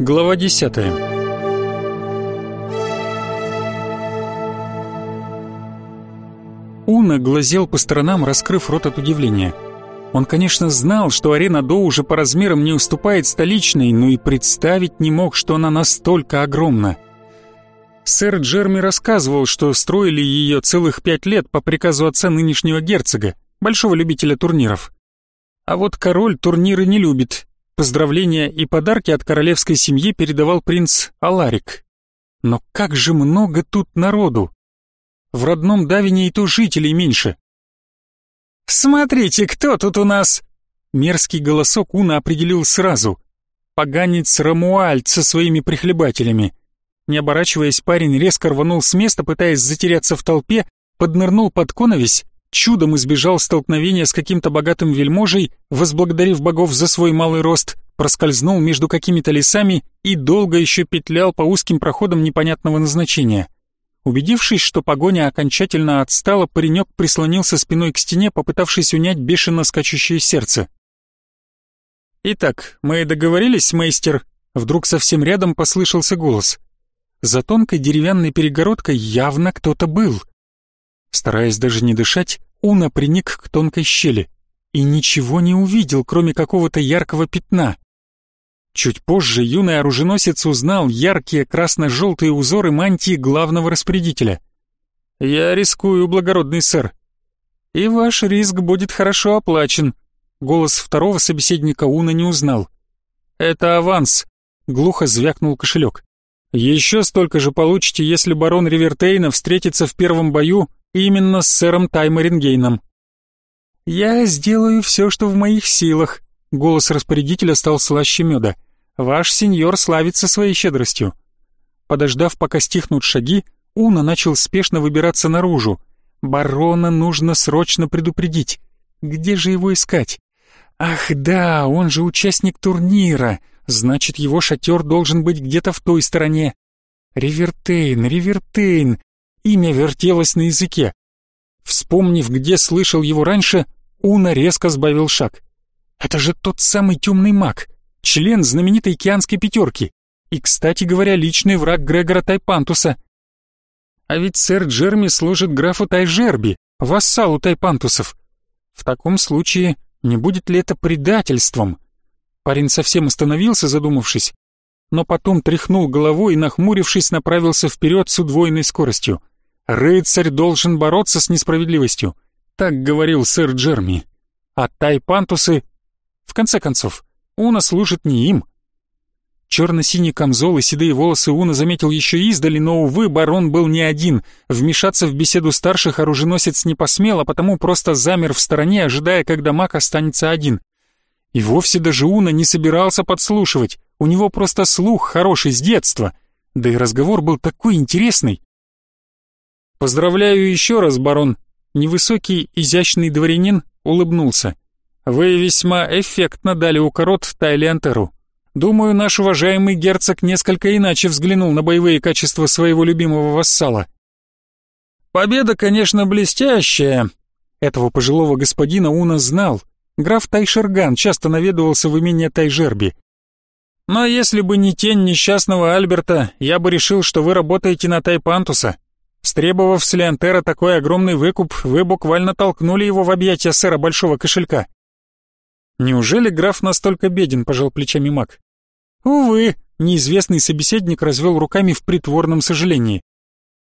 Глава 10 Уна глазел по сторонам, раскрыв рот от удивления. Он, конечно, знал, что арена До уже по размерам не уступает столичной, но и представить не мог, что она настолько огромна. Сэр Джерми рассказывал, что строили ее целых пять лет по приказу отца нынешнего герцога, большого любителя турниров. А вот король турниры не любит. Поздравления и подарки от королевской семьи передавал принц Аларик. Но как же много тут народу! В родном Давине и то жителей меньше. «Смотрите, кто тут у нас!» Мерзкий голосок Уна определил сразу. Поганец Рамуальд со своими прихлебателями. Не оборачиваясь, парень резко рванул с места, пытаясь затеряться в толпе, поднырнул под коновесь, чудом избежал столкновения с каким-то богатым вельможей, возблагодарив богов за свой малый рост, проскользнул между какими-то лесами и долго еще петлял по узким проходам непонятного назначения. Убедившись, что погоня окончательно отстала, паренек прислонился спиной к стене, попытавшись унять бешено скачущее сердце. «Итак, мы договорились, мейстер?» Вдруг совсем рядом послышался голос. За тонкой деревянной перегородкой явно кто-то был. Стараясь даже не дышать, Уна приник к тонкой щели и ничего не увидел, кроме какого-то яркого пятна. Чуть позже юный оруженосец узнал яркие красно-желтые узоры мантии главного распорядителя. «Я рискую, благородный сэр». «И ваш риск будет хорошо оплачен», — голос второго собеседника Уна не узнал. «Это аванс», — глухо звякнул кошелек. «Еще столько же получите, если барон Ривертейна встретится в первом бою именно с сэром Таймарингейном». «Я сделаю все, что в моих силах», Голос распорядителя стал слаще меда. «Ваш сеньор славится своей щедростью». Подождав, пока стихнут шаги, Уна начал спешно выбираться наружу. Барона нужно срочно предупредить. Где же его искать? Ах да, он же участник турнира. Значит, его шатер должен быть где-то в той стороне. Ривертейн, Ривертейн. Имя вертелось на языке. Вспомнив, где слышал его раньше, Уна резко сбавил шаг. Это же тот самый темный маг, член знаменитой океанской пятерки. И, кстати говоря, личный враг Грегора Тайпантуса. А ведь сэр Джерми служит графу Тайжерби, вассалу Тайпантусов. В таком случае, не будет ли это предательством? Парень совсем остановился, задумавшись, но потом тряхнул головой и, нахмурившись, направился вперед с удвоенной скоростью. «Рыцарь должен бороться с несправедливостью», — так говорил сэр Джерми. А тайпантусы в конце концов, Уна служит не им. Черно-синий камзол и седые волосы Уна заметил еще издали, но, увы, барон был не один. Вмешаться в беседу старших оруженосец не посмел, а потому просто замер в стороне, ожидая, когда маг останется один. И вовсе даже Уна не собирался подслушивать. У него просто слух хороший с детства. Да и разговор был такой интересный. «Поздравляю еще раз, барон!» Невысокий, изящный дворянин улыбнулся. Вы весьма эффектно дали укорот Тайлентеру. Думаю, наш уважаемый герцог несколько иначе взглянул на боевые качества своего любимого вассала. Победа, конечно, блестящая. Этого пожилого господина Уна знал. Граф Тайшерган часто наведывался в имение Тайжерби. Но если бы не тень несчастного Альберта, я бы решил, что вы работаете на Тайпантуса. Стребовав с Леонтера такой огромный выкуп, вы буквально толкнули его в объятия сэра Большого Кошелька. Неужели граф настолько беден, пожал плечами маг? Увы, неизвестный собеседник развел руками в притворном сожалении.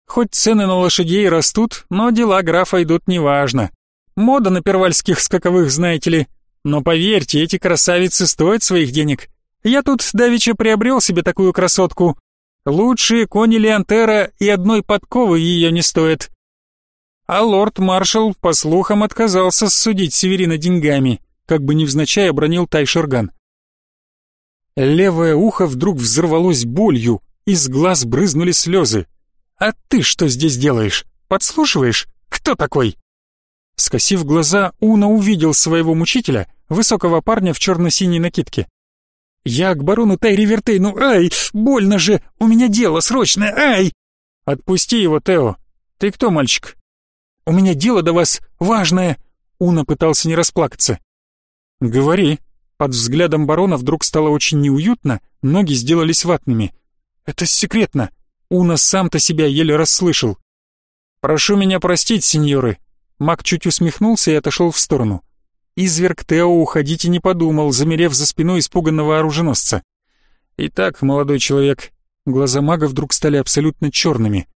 Хоть цены на лошадей растут, но дела графа идут неважно. Мода на первальских скаковых, знаете ли. Но поверьте, эти красавицы стоят своих денег. Я тут давеча приобрел себе такую красотку. Лучшие кони Леонтера и одной подковы ее не стоят. А лорд-маршал, по слухам, отказался судить Северина деньгами как бы невзначай обронил Тайшерган. Левое ухо вдруг взорвалось болью, из глаз брызнули слезы. «А ты что здесь делаешь? Подслушиваешь? Кто такой?» Скосив глаза, Уна увидел своего мучителя, высокого парня в черно-синей накидке. «Я к барону Тайри Вертейну, ай, больно же, у меня дело срочное, ай!» «Отпусти его, Тео. Ты кто, мальчик?» «У меня дело до вас важное!» Уна пытался не расплакаться. «Говори». Под взглядом барона вдруг стало очень неуютно, ноги сделались ватными. «Это секретно!» Уна сам-то себя еле расслышал. «Прошу меня простить, сеньоры!» Мак чуть усмехнулся и отошел в сторону. Изверг Тео уходить и не подумал, замерев за спиной испуганного оруженосца. «Итак, молодой человек...» Глаза мага вдруг стали абсолютно черными.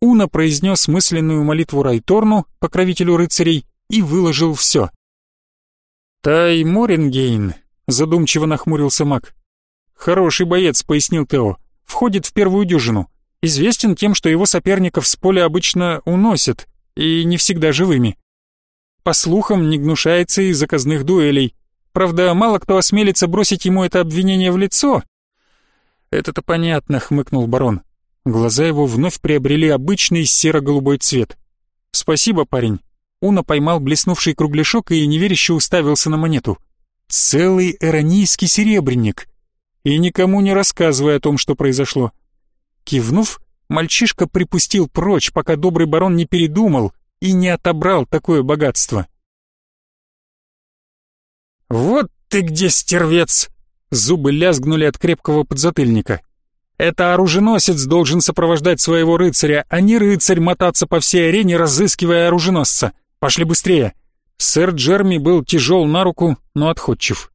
Уна произнес мысленную молитву Райторну, покровителю рыцарей, и выложил все. «Тай Морингейн», — задумчиво нахмурился маг. «Хороший боец», — пояснил Тео. «Входит в первую дюжину. Известен тем, что его соперников с поля обычно уносят, и не всегда живыми. По слухам, не гнушается и заказных дуэлей. Правда, мало кто осмелится бросить ему это обвинение в лицо». «Это-то понятно», — хмыкнул барон. Глаза его вновь приобрели обычный серо-голубой цвет. «Спасибо, парень. Уна поймал блеснувший кругляшок и неверяще уставился на монету. Целый эронийский серебряник. И никому не рассказывая о том, что произошло. Кивнув, мальчишка припустил прочь, пока добрый барон не передумал и не отобрал такое богатство. «Вот ты где, стервец!» Зубы лязгнули от крепкого подзатыльника. «Это оруженосец должен сопровождать своего рыцаря, а не рыцарь мотаться по всей арене, разыскивая оруженосца. Пошли быстрее!» Сэр Джерми был тяжел на руку, но отходчив.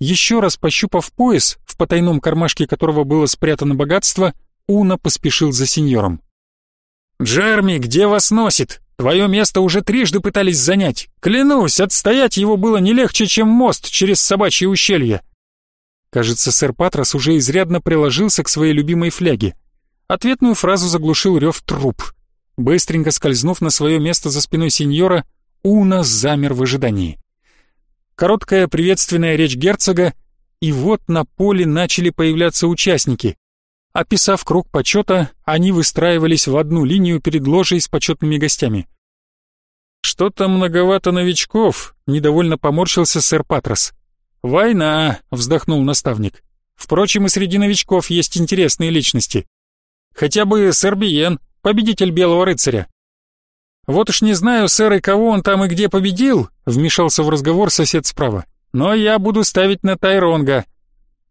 Еще раз пощупав пояс, в потайном кармашке которого было спрятано богатство, Уна поспешил за сеньором. «Джерми, где вас носит? Твое место уже трижды пытались занять. Клянусь, отстоять его было не легче, чем мост через собачье ущелье». Кажется, сэр Патрос уже изрядно приложился к своей любимой фляге. Ответную фразу заглушил рев труп. Быстренько скользнув на свое место за спиной сеньора, Уна замер в ожидании. Короткая приветственная речь герцога, и вот на поле начали появляться участники. Описав круг почета, они выстраивались в одну линию перед ложей с почетными гостями. «Что-то многовато новичков», — недовольно поморщился сэр Патрос. «Война», — вздохнул наставник. «Впрочем, и среди новичков есть интересные личности. Хотя бы сэр Биен, победитель Белого Рыцаря. «Вот уж не знаю, сэр, и кого он там и где победил», — вмешался в разговор сосед справа. «Но я буду ставить на Тайронга».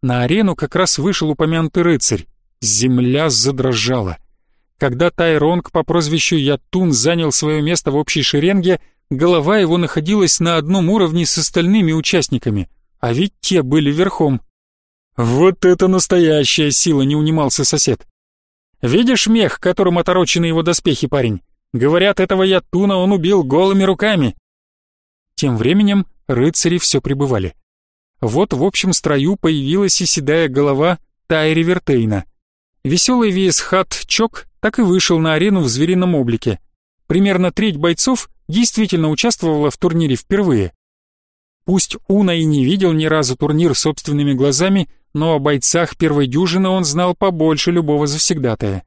На арену как раз вышел упомянутый рыцарь. Земля задрожала. Когда Тайронг по прозвищу Ятун занял свое место в общей шеренге, голова его находилась на одном уровне с остальными участниками, а ведь те были верхом. «Вот это настоящая сила!» — не унимался сосед. Видишь мех, которым оторочены его доспехи, парень? Говорят, этого Ятуна он убил голыми руками. Тем временем рыцари все прибывали. Вот в общем строю появилась и седая голова Тайри Вертейна. Веселый Виесхат Чок так и вышел на арену в зверином облике. Примерно треть бойцов действительно участвовала в турнире впервые. Пусть Уна и не видел ни разу турнир собственными глазами, но о бойцах первой дюжины он знал побольше любого завсегдатая.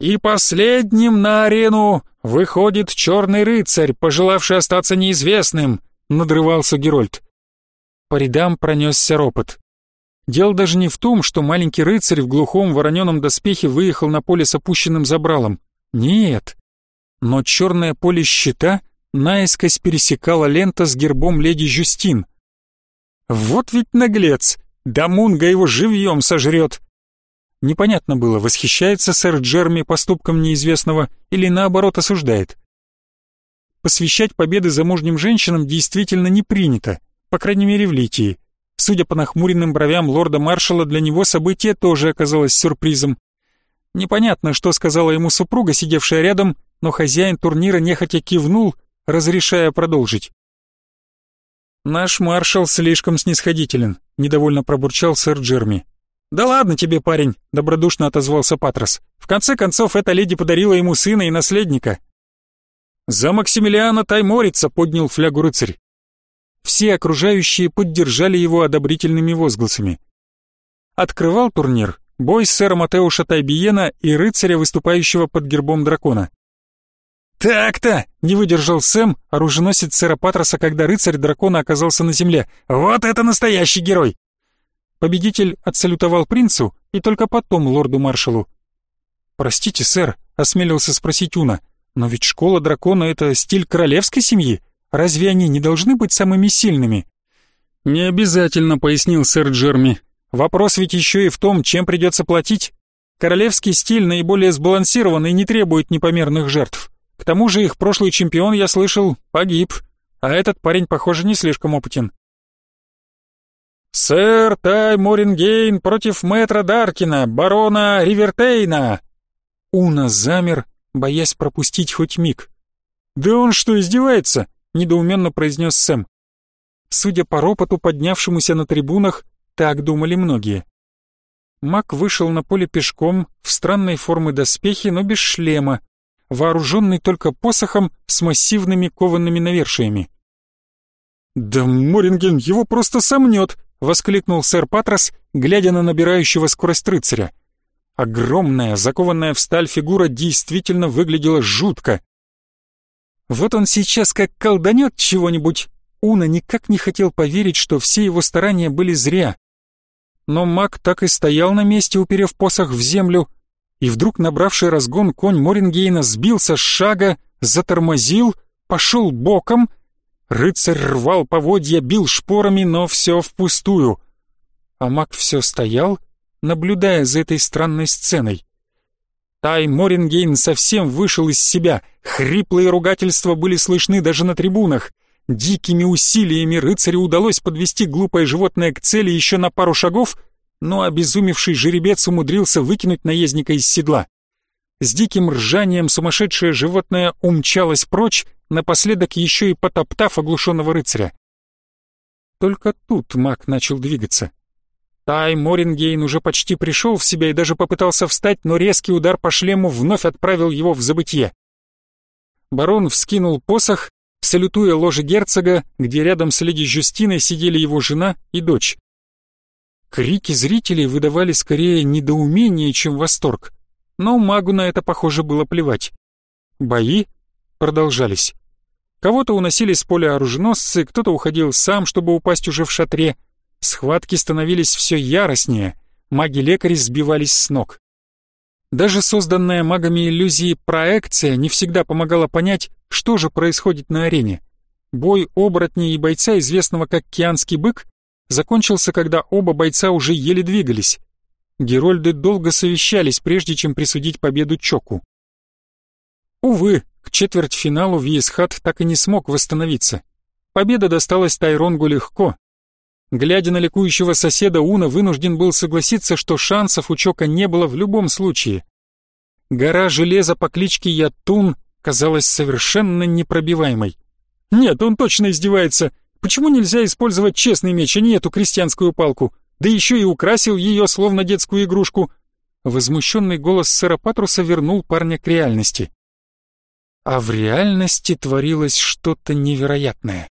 «И последним на арену выходит черный рыцарь, пожелавший остаться неизвестным», — надрывался Герольд. По рядам пронесся ропот. Дело даже не в том, что маленький рыцарь в глухом вороненом доспехе выехал на поле с опущенным забралом. Нет. Но черное поле щита наискось пересекала лента с гербом леди Жюстин. Вот ведь наглец! Да Мунга его живьем сожрет. Непонятно было, восхищается сэр Джерми поступком неизвестного или наоборот осуждает. Посвящать победы замужним женщинам действительно не принято, по крайней мере в Литии. Судя по нахмуренным бровям лорда-маршала, для него событие тоже оказалось сюрпризом. Непонятно, что сказала ему супруга, сидевшая рядом, но хозяин турнира нехотя кивнул, разрешая продолжить. «Наш маршал слишком снисходителен», — недовольно пробурчал сэр Джерми. «Да ладно тебе, парень», — добродушно отозвался Патрос. «В конце концов, эта леди подарила ему сына и наследника». «За Максимилиана Тайморица», — поднял флягу рыцарь. Все окружающие поддержали его одобрительными возгласами. Открывал турнир бой сэра Матеуша Тайбиена и рыцаря, выступающего под гербом дракона. «Так-то!» — не выдержал Сэм, оруженосец сэра Патроса, когда рыцарь дракона оказался на земле. «Вот это настоящий герой!» Победитель отсалютовал принцу и только потом лорду-маршалу. «Простите, сэр», — осмелился спросить Уна, «но ведь школа дракона — это стиль королевской семьи. Разве они не должны быть самыми сильными?» «Не обязательно», — пояснил сэр Джерми. «Вопрос ведь еще и в том, чем придется платить. Королевский стиль наиболее сбалансирован и не требует непомерных жертв. К тому же их прошлый чемпион, я слышал, погиб, а этот парень, похоже, не слишком опытен». «Сэр Тай Морингейн против мэтра Даркина, барона Ривертейна!» Уна замер, боясь пропустить хоть миг. «Да он что, издевается?» — недоуменно произнес Сэм. Судя по ропоту, поднявшемуся на трибунах, так думали многие. Мак вышел на поле пешком, в странной формы доспехи, но без шлема, вооруженный только посохом с массивными коваными навершиями. «Да Моринген его просто сомнет!» — воскликнул сэр Патрос, глядя на набирающего скорость рыцаря. Огромная, закованная в сталь фигура действительно выглядела жутко. Вот он сейчас как колданет чего-нибудь, Уна никак не хотел поверить, что все его старания были зря. Но маг так и стоял на месте, уперев посох в землю, и вдруг набравший разгон конь Морингейна сбился с шага, затормозил, пошел боком. Рыцарь рвал поводья, бил шпорами, но все впустую. А маг все стоял, наблюдая за этой странной сценой. Тай Морингейн совсем вышел из себя, хриплые ругательства были слышны даже на трибунах. Дикими усилиями рыцарю удалось подвести глупое животное к цели еще на пару шагов, но обезумевший жеребец умудрился выкинуть наездника из седла. С диким ржанием сумасшедшее животное умчалось прочь, напоследок еще и потоптав оглушенного рыцаря. Только тут маг начал двигаться. Тай Морингейн уже почти пришел в себя и даже попытался встать, но резкий удар по шлему вновь отправил его в забытье. Барон вскинул посох, салютуя ложе герцога, где рядом с леди Жюстиной сидели его жена и дочь. Крики зрителей выдавали скорее недоумение, чем восторг, но магу на это, похоже, было плевать. Бои продолжались. Кого-то уносили с поля оруженосцы, кто-то уходил сам, чтобы упасть уже в шатре. Схватки становились все яростнее, маги-лекари сбивались с ног. Даже созданная магами иллюзии проекция не всегда помогала понять, что же происходит на арене. Бой оборотней и бойца, известного как Кианский бык, закончился, когда оба бойца уже еле двигались. Герольды долго совещались, прежде чем присудить победу Чоку. Увы, к четвертьфиналу Виесхат так и не смог восстановиться. Победа досталась Тайронгу легко. Глядя на ликующего соседа, Уна вынужден был согласиться, что шансов у Чока не было в любом случае. Гора железа по кличке Ятун казалась совершенно непробиваемой. Нет, он точно издевается. Почему нельзя использовать честный меч, а не эту крестьянскую палку? Да еще и украсил ее, словно детскую игрушку. Возмущенный голос сэра Патруса вернул парня к реальности. А в реальности творилось что-то невероятное.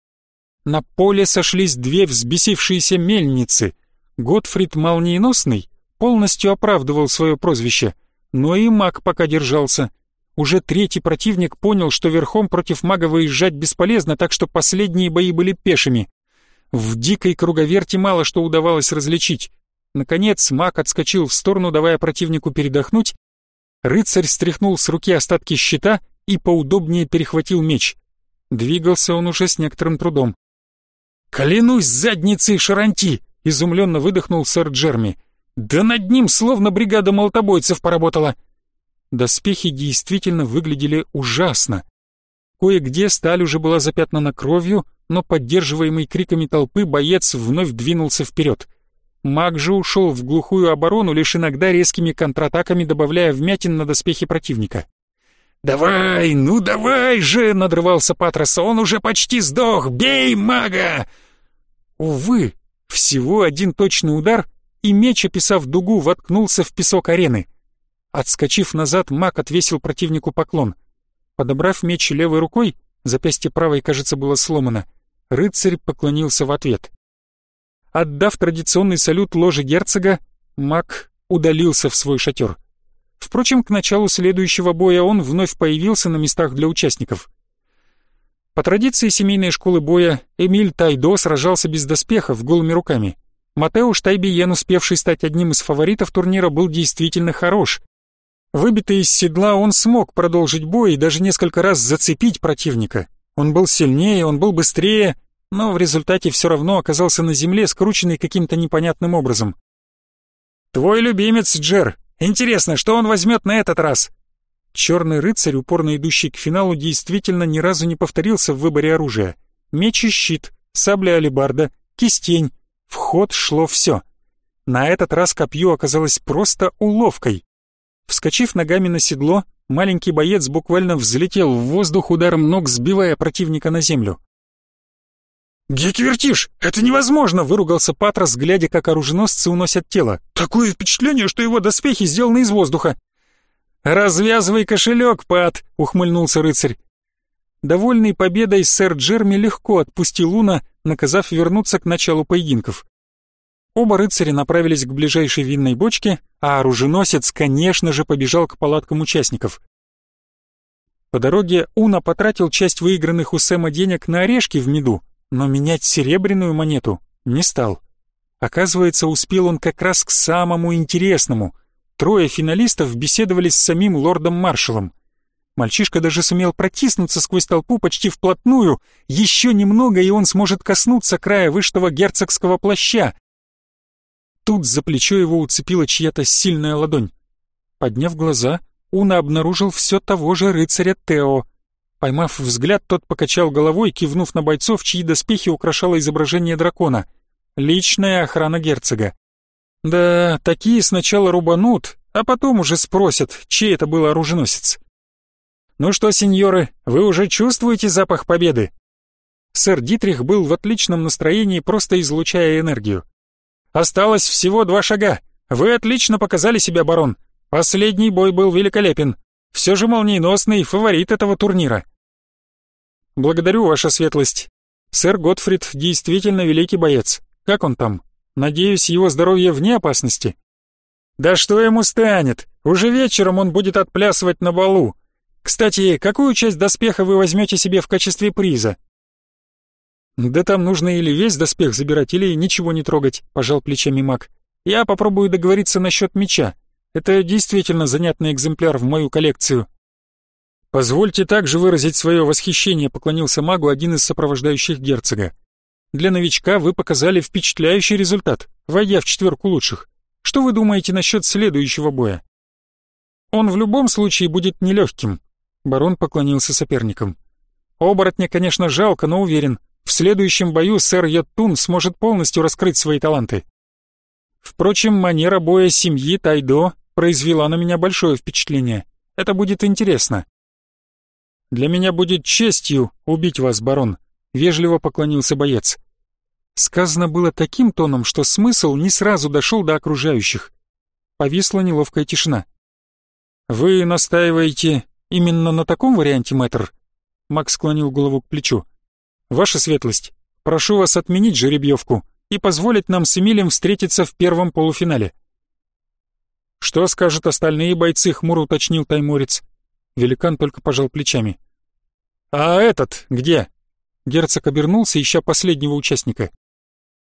На поле сошлись две взбесившиеся мельницы. Готфрид Молниеносный полностью оправдывал свое прозвище, но и маг пока держался. Уже третий противник понял, что верхом против мага выезжать бесполезно, так что последние бои были пешими. В дикой круговерти мало что удавалось различить. Наконец маг отскочил в сторону, давая противнику передохнуть. Рыцарь стряхнул с руки остатки щита и поудобнее перехватил меч. Двигался он уже с некоторым трудом. «Клянусь задницей Шаранти!» — изумленно выдохнул сэр Джерми. «Да над ним словно бригада молотобойцев поработала!» Доспехи действительно выглядели ужасно. Кое-где сталь уже была запятнана кровью, но поддерживаемый криками толпы боец вновь двинулся вперед. Маг же ушел в глухую оборону, лишь иногда резкими контратаками добавляя вмятин на доспехи противника. «Давай, ну давай же!» — надрывался Патрос. «Он уже почти сдох! Бей мага!» Увы, всего один точный удар, и меч, описав дугу, воткнулся в песок арены. Отскочив назад, маг отвесил противнику поклон. Подобрав меч левой рукой, запястье правой, кажется, было сломано, рыцарь поклонился в ответ. Отдав традиционный салют ложе герцога, маг удалился в свой шатер. Впрочем, к началу следующего боя он вновь появился на местах для участников. По традиции семейной школы боя, Эмиль Тайдо сражался без доспехов, голыми руками. Матеуш Тайбиен, успевший стать одним из фаворитов турнира, был действительно хорош. Выбитый из седла, он смог продолжить бой и даже несколько раз зацепить противника. Он был сильнее, он был быстрее, но в результате все равно оказался на земле, скрученный каким-то непонятным образом. «Твой любимец, Джер. Интересно, что он возьмет на этот раз?» Черный рыцарь, упорно идущий к финалу, действительно ни разу не повторился в выборе оружия. Меч и щит, сабля алебарда, кистень. В ход шло все. На этот раз копье оказалось просто уловкой. Вскочив ногами на седло, маленький боец буквально взлетел в воздух ударом ног, сбивая противника на землю. «Геквертиш! Это невозможно!» — выругался Патрос, глядя, как оруженосцы уносят тело. «Такое впечатление, что его доспехи сделаны из воздуха!» «Развязывай кошелек, Пат!» — ухмыльнулся рыцарь. Довольный победой, сэр Джерми легко отпустил Луна, наказав вернуться к началу поединков. Оба рыцаря направились к ближайшей винной бочке, а оруженосец, конечно же, побежал к палаткам участников. По дороге Уна потратил часть выигранных у Сэма денег на орешки в меду, но менять серебряную монету не стал. Оказывается, успел он как раз к самому интересному. Трое финалистов беседовали с самим лордом-маршалом. Мальчишка даже сумел протиснуться сквозь толпу почти вплотную. Еще немного, и он сможет коснуться края вышитого герцогского плаща. Тут за плечо его уцепила чья-то сильная ладонь. Подняв глаза, Уна обнаружил все того же рыцаря Тео. Поймав взгляд, тот покачал головой, кивнув на бойцов, чьи доспехи украшало изображение дракона. Личная охрана герцога. Да, такие сначала рубанут, а потом уже спросят, чей это был оруженосец. «Ну что, сеньоры, вы уже чувствуете запах победы?» Сэр Дитрих был в отличном настроении, просто излучая энергию. «Осталось всего два шага. Вы отлично показали себя, барон. Последний бой был великолепен. Все же молниеносный фаворит этого турнира. Благодарю, ваша светлость. Сэр Готфрид действительно великий боец. Как он там? Надеюсь, его здоровье вне опасности. Да что ему станет? Уже вечером он будет отплясывать на балу. Кстати, какую часть доспеха вы возьмете себе в качестве приза? Да там нужно или весь доспех забирать, или ничего не трогать, пожал плечами маг. Я попробую договориться насчет меча. Это действительно занятный экземпляр в мою коллекцию. «Позвольте также выразить свое восхищение», — поклонился магу один из сопровождающих герцога. «Для новичка вы показали впечатляющий результат, войдя в четверку лучших. Что вы думаете насчет следующего боя?» «Он в любом случае будет нелегким», — барон поклонился соперникам. «Оборотня, конечно, жалко, но уверен, в следующем бою сэр Йоттун сможет полностью раскрыть свои таланты. Впрочем, манера боя семьи Тайдо произвела на меня большое впечатление. Это будет интересно. Для меня будет честью убить вас, барон», — вежливо поклонился боец. Сказано было таким тоном, что смысл не сразу дошел до окружающих. Повисла неловкая тишина. «Вы настаиваете именно на таком варианте, мэтр?» Макс склонил голову к плечу. «Ваша светлость, прошу вас отменить жеребьевку и позволить нам с Эмилем встретиться в первом полуфинале». «Что скажут остальные бойцы?» — хмуро уточнил тайморец. Великан только пожал плечами. «А этот где?» Герцог обернулся, ища последнего участника.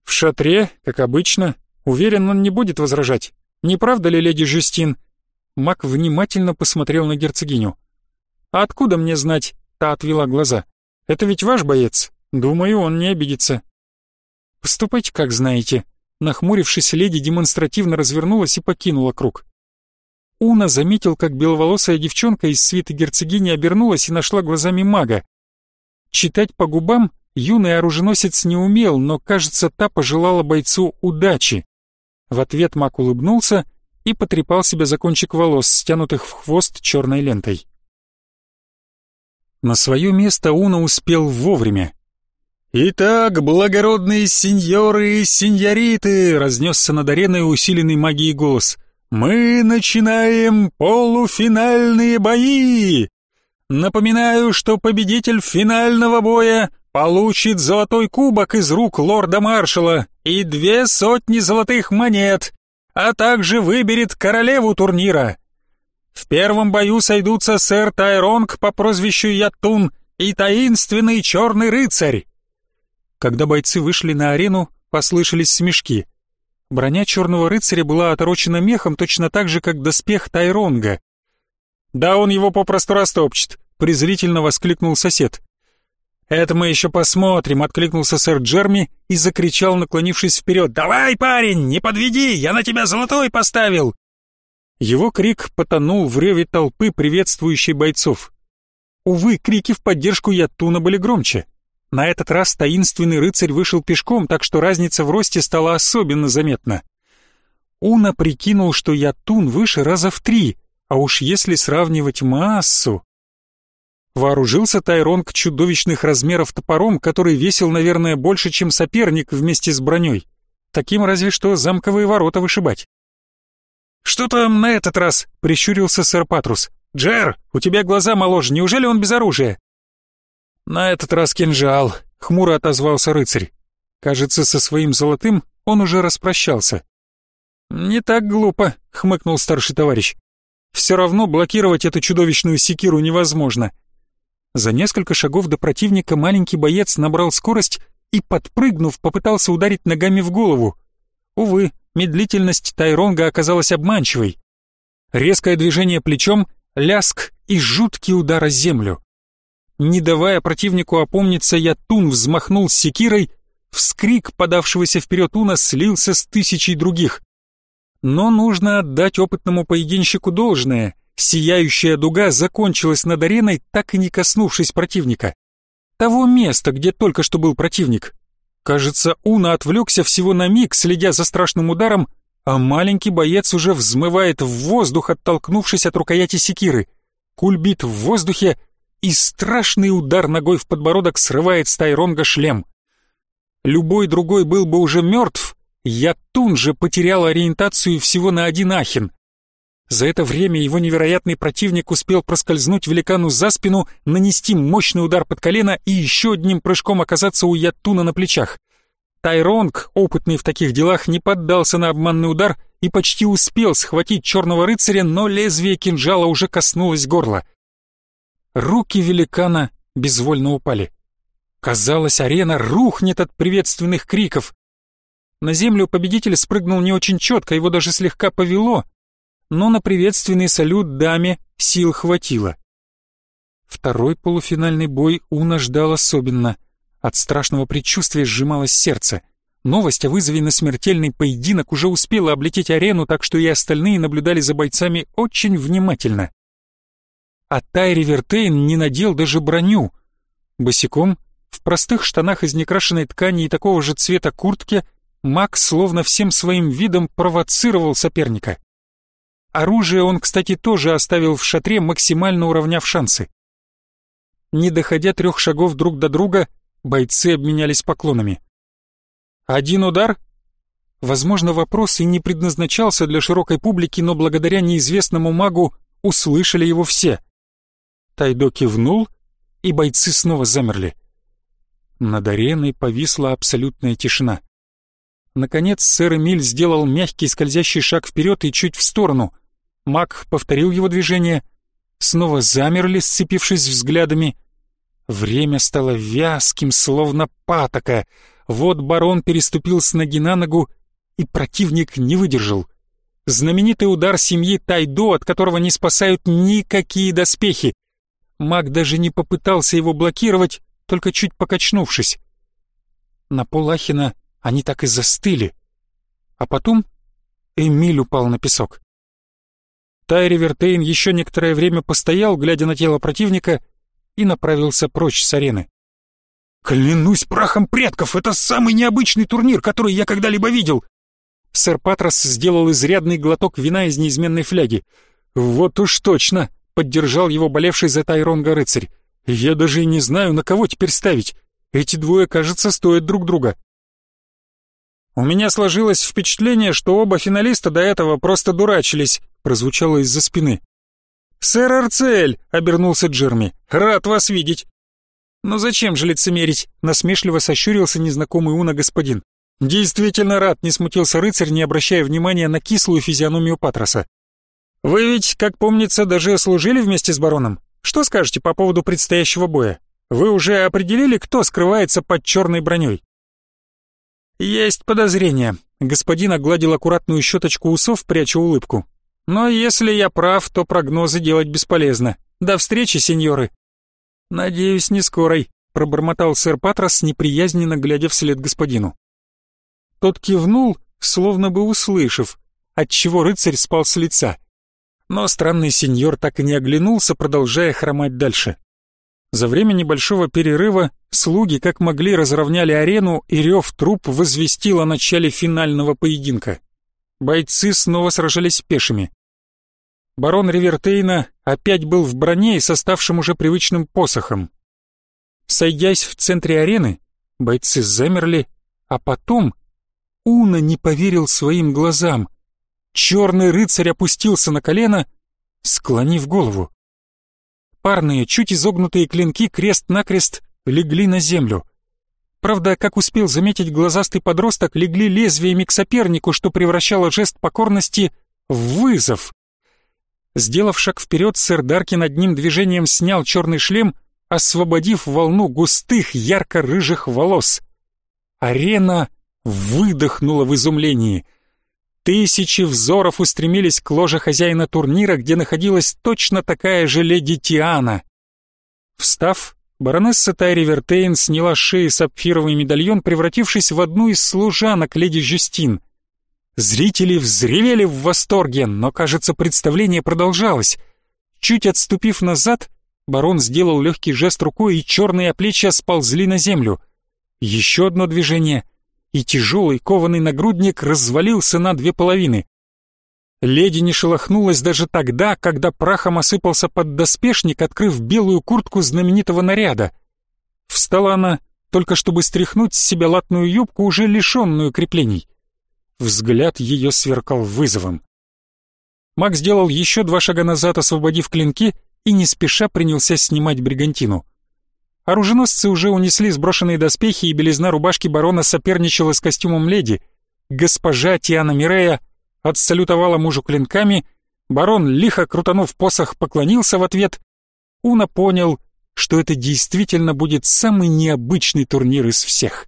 «В шатре, как обычно. Уверен, он не будет возражать. Не правда ли, леди Жюстин?» Мак внимательно посмотрел на герцогиню. «А откуда мне знать?» Та отвела глаза. «Это ведь ваш боец. Думаю, он не обидится». «Поступайте, как знаете». Нахмурившись, леди демонстративно развернулась и покинула круг. Уна заметил, как беловолосая девчонка из свиты герцогини обернулась и нашла глазами мага. Читать по губам юный оруженосец не умел, но, кажется, та пожелала бойцу удачи. В ответ маг улыбнулся и потрепал себя за кончик волос, стянутых в хвост черной лентой. На свое место Уна успел вовремя. «Итак, благородные сеньоры и сеньориты!» — разнесся над ареной усиленный магией голос — мы начинаем полуфинальные бои! Напоминаю, что победитель финального боя получит золотой кубок из рук лорда-маршала и две сотни золотых монет, а также выберет королеву турнира. В первом бою сойдутся сэр Тайронг по прозвищу Ятун и таинственный черный рыцарь. Когда бойцы вышли на арену, послышались смешки — Броня черного рыцаря была оторочена мехом точно так же, как доспех Тайронга. «Да он его попросту растопчет», — презрительно воскликнул сосед. «Это мы еще посмотрим», — откликнулся сэр Джерми и закричал, наклонившись вперед. «Давай, парень, не подведи, я на тебя золотой поставил!» Его крик потонул в реве толпы, приветствующей бойцов. Увы, крики в поддержку Ятуна были громче. На этот раз таинственный рыцарь вышел пешком, так что разница в росте стала особенно заметна. Уна прикинул, что Ятун выше раза в три, а уж если сравнивать массу... Вооружился Тайронг чудовищных размеров топором, который весил, наверное, больше, чем соперник вместе с броней. Таким разве что замковые ворота вышибать. «Что там на этот раз?» — прищурился сэр Патрус. «Джер, у тебя глаза моложе, неужели он без оружия?» «На этот раз кинжал», — хмуро отозвался рыцарь. Кажется, со своим золотым он уже распрощался. «Не так глупо», — хмыкнул старший товарищ. «Все равно блокировать эту чудовищную секиру невозможно. За несколько шагов до противника маленький боец набрал скорость и, подпрыгнув, попытался ударить ногами в голову. Увы, медлительность Тайронга оказалась обманчивой. Резкое движение плечом, ляск и жуткий удар о землю. Не давая противнику опомниться, Ятун взмахнул секирой, вскрик подавшегося вперед Уна слился с тысячей других. Но нужно отдать опытному поединщику должное — Сияющая дуга закончилась над ареной, так и не коснувшись противника. Того места, где только что был противник. Кажется, Уна отвлекся всего на миг, следя за страшным ударом, а маленький боец уже взмывает в воздух, оттолкнувшись от рукояти секиры. Кульбит в воздухе, и страшный удар ногой в подбородок срывает с Тайронга шлем. Любой другой был бы уже мертв, я тут же потерял ориентацию всего на один ахин. За это время его невероятный противник успел проскользнуть великану за спину, нанести мощный удар под колено и еще одним прыжком оказаться у Ятуна на плечах. Тайронг, опытный в таких делах, не поддался на обманный удар и почти успел схватить черного рыцаря, но лезвие кинжала уже коснулось горла. Руки великана безвольно упали. Казалось, арена рухнет от приветственных криков. На землю победитель спрыгнул не очень четко, его даже слегка повело, но на приветственный салют даме сил хватило. Второй полуфинальный бой Уна ждал особенно. От страшного предчувствия сжималось сердце. Новость о вызове на смертельный поединок уже успела облететь арену, так что и остальные наблюдали за бойцами очень внимательно. А Тайри Вертейн не надел даже броню. Босиком, в простых штанах из некрашенной ткани и такого же цвета куртки, маг словно всем своим видом провоцировал соперника. Оружие он, кстати, тоже оставил в шатре, максимально уравняв шансы. Не доходя трех шагов друг до друга, бойцы обменялись поклонами. Один удар? Возможно, вопрос и не предназначался для широкой публики, но благодаря неизвестному магу услышали его все. Тайдо кивнул, и бойцы снова замерли. Над ареной повисла абсолютная тишина. Наконец сэр Эмиль сделал мягкий скользящий шаг вперед и чуть в сторону — Маг повторил его движение. Снова замерли, сцепившись взглядами. Время стало вязким, словно патока. Вот барон переступил с ноги на ногу, и противник не выдержал. Знаменитый удар семьи Тайдо, от которого не спасают никакие доспехи. Маг даже не попытался его блокировать, только чуть покачнувшись. На пол Ахина они так и застыли. А потом Эмиль упал на песок. Тайри Вертейн еще некоторое время постоял, глядя на тело противника, и направился прочь с арены. «Клянусь прахом предков, это самый необычный турнир, который я когда-либо видел!» Сэр Патрос сделал изрядный глоток вина из неизменной фляги. «Вот уж точно!» — поддержал его болевший за Тайронга рыцарь. «Я даже и не знаю, на кого теперь ставить. Эти двое, кажется, стоят друг друга». У меня сложилось впечатление, что оба финалиста до этого просто дурачились, прозвучало из-за спины. «Сэр Арцель!» — обернулся Джерми. «Рад вас видеть!» «Но зачем же лицемерить?» — насмешливо сощурился незнакомый Уна господин. «Действительно рад», — не смутился рыцарь, не обращая внимания на кислую физиономию Патроса. «Вы ведь, как помнится, даже служили вместе с бароном. Что скажете по поводу предстоящего боя? Вы уже определили, кто скрывается под черной броней?» «Есть подозрение», — господин огладил аккуратную щеточку усов, пряча улыбку. «Но если я прав, то прогнозы делать бесполезно. До встречи, сеньоры». «Надеюсь, не скорой», — пробормотал сэр Патрос, неприязненно глядя вслед господину. Тот кивнул, словно бы услышав, отчего рыцарь спал с лица. Но странный сеньор так и не оглянулся, продолжая хромать дальше. За время небольшого перерыва слуги как могли разровняли арену, и рев труп возвестил о начале финального поединка. Бойцы снова сражались пешими. Барон Ривертейна опять был в броне и с оставшим уже привычным посохом. Сойдясь в центре арены, бойцы замерли, а потом Уна не поверил своим глазам. Черный рыцарь опустился на колено, склонив голову. Парные, чуть изогнутые клинки крест-накрест легли на землю. Правда, как успел заметить глазастый подросток, легли лезвиями к сопернику, что превращало жест покорности в вызов. Сделав шаг вперед, сэр Даркин одним движением снял черный шлем, освободив волну густых ярко-рыжих волос. Арена выдохнула в изумлении. Тысячи взоров устремились к ложе хозяина турнира, где находилась точно такая же леди Тиана. Встав, баронесса Тайри Вертейн сняла с шеи сапфировый медальон, превратившись в одну из служанок леди Жюстин. Зрители взревели в восторге, но, кажется, представление продолжалось. Чуть отступив назад, барон сделал легкий жест рукой, и черные оплечья сползли на землю. Еще одно движение — и тяжелый кованый нагрудник развалился на две половины. Леди не шелохнулась даже тогда, когда прахом осыпался поддоспешник, открыв белую куртку знаменитого наряда. Встала она, только чтобы стряхнуть с себя латную юбку, уже лишенную креплений. Взгляд ее сверкал вызовом. Маг сделал еще два шага назад, освободив клинки, и не спеша принялся снимать бригантину. Оруженосцы уже унесли сброшенные доспехи, и белизна рубашки барона соперничала с костюмом леди. Госпожа Тиана Мирея отсалютовала мужу клинками, барон, лихо крутанув посох, поклонился в ответ. Уна понял, что это действительно будет самый необычный турнир из всех.